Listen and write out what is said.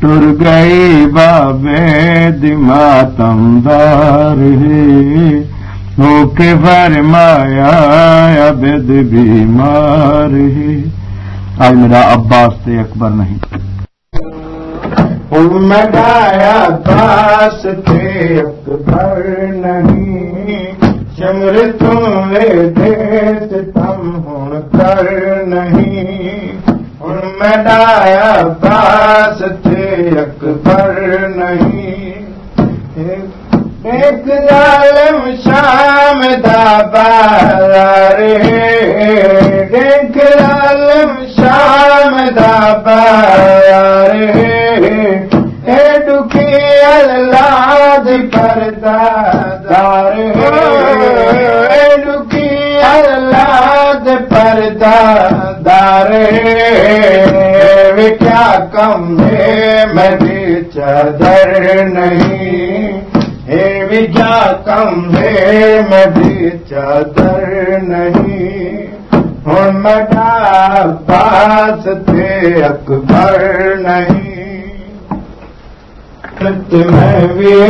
ٹر گئی بابے دماتم دار ہو کے فرمایا، عبد بیمار آج میرا عباس سے اکبر نہیں۔ مگایا باس تھے اکبر نہیں۔ چمر تم دیس تم ہوں کر نہیں۔ ہوں مڈایا باس نہیں۔ ایک ظالم شام دا بار ایک ظالم شام دا بار اے دکھی اللہ دی پردہ دار اے دکھی اللہ دی پردہ دار کم ہے، میں چادر نہیں۔ ہے کیا کم ہے، میں بھی چادر نہیں۔ ہوں مٹا پاس تھے اکبر نہیں۔ میں بھی